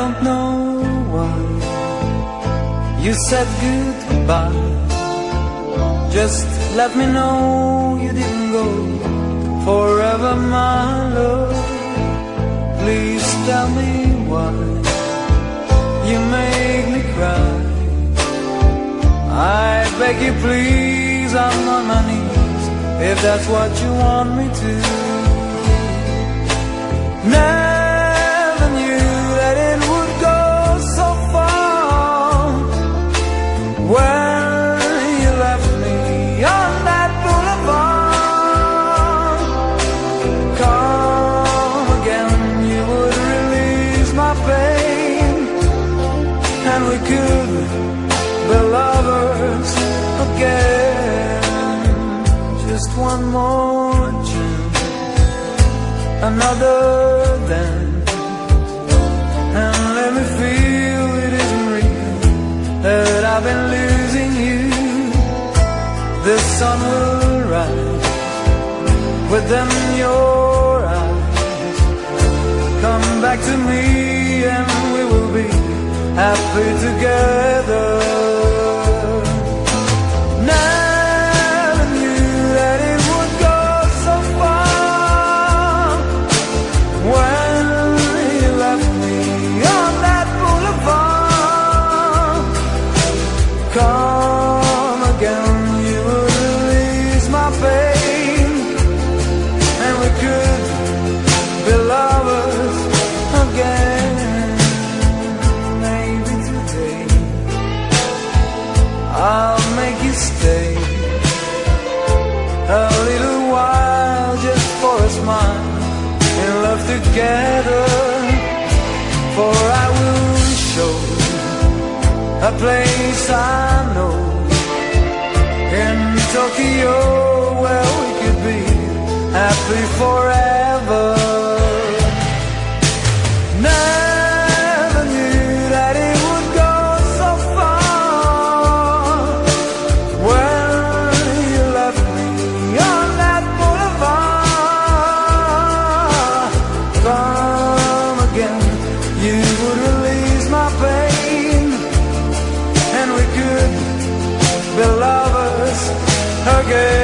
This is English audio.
don't know why you said goodbye. Just let me know you didn't go forever, my love. Please tell me why you make me cry. I beg you, please, I'm on my knees if that's what you want me to. Now and we could be lovers again. Just one more chance, another dance, and let me feel it isn't real that I've been losing you. The sun will rise within your eyes. Come back to me and we will be happy together. Love together. For I will show a place I know in Tokyo where we could be happy forever. again.